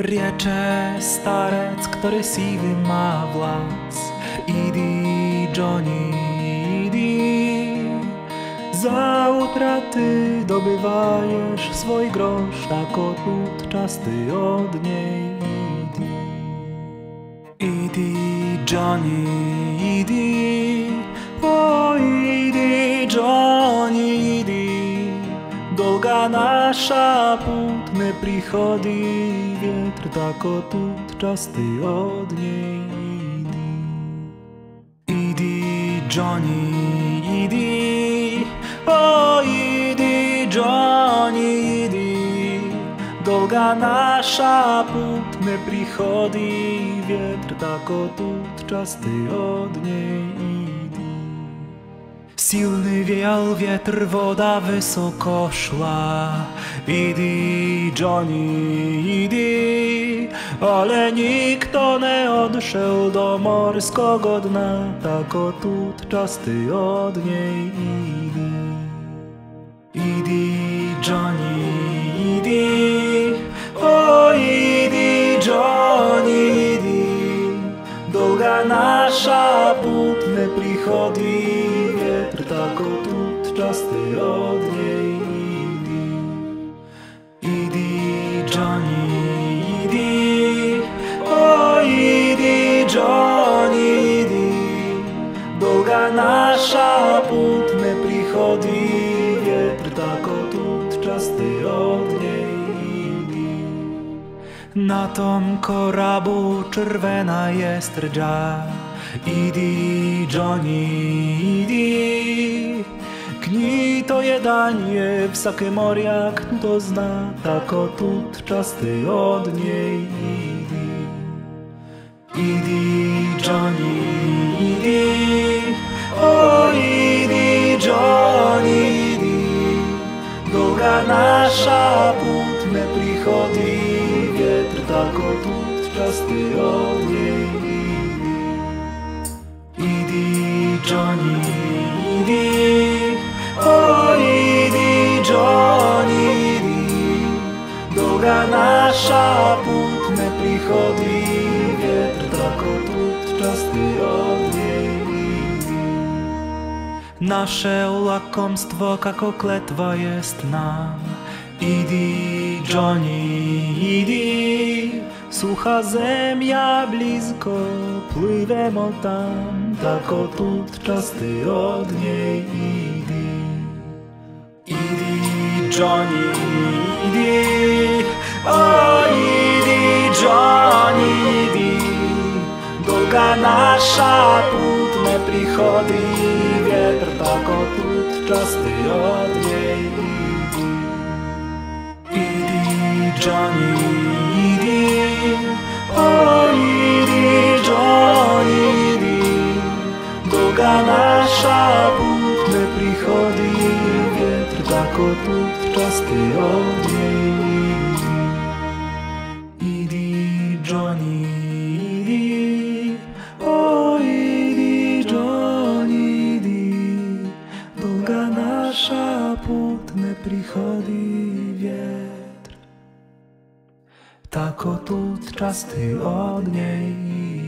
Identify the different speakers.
Speaker 1: Rieče starec, ktorý sívy má vlas Idi, Johnny, idi. Za utraty dobywajesz swój grosz Tak odówczas ty od niej idi. Idi, Johnny, idi. O, idi, Johnny, idi. Dolga na наша путь не приходи Ветр так отут части од ней иди Иди, Джони, иди О, иди, Джони, иди Долга наша путь не приходи Ветр так отут части од ней иди Silny wiał wietr, woda wysoko szła. Idi, Johnny, idi, ale nikt nie odszedł do morskiego dna, tak otut czas ty od niej idi. Idi, Johnny, idi, o idi, Johnny, idi, Długa nasza putne przychodzi ptako tutczasty od niej idi. Idi, Johnny, idi, o idi, Johnny, idi. Dolga nasza putne prihodi, vjetr tako tutčasty od niej idi. Na tom korabu czerwona jest rdza, Idi, Johnny, idi. Bieganie w sakymoriach dozna, tako tut czasty od niej idi. Idi Johnny, idi, o idi Johnny, idi. Dolga nasza put ne prihodi, vjetr tako tut časti od nje. chodzi wietr, tak tut czasty od niej Nasze łakomstwo jako kletwa jest nam. Idi, Johnny, idi. Sucha zemia blisko, pływemo tam. Tak tut czasty od niej idi. Idi, Johnny, idi. Oh! naša płód nie przychodzi wietr tak opłód czasty od niej idi idi Johnny idi o idi Johnny idi. Boga nasza płód nie przychodzi wietr tak opłód czasty od niej život ne prihodi vjetr, Tako tu časti ognje i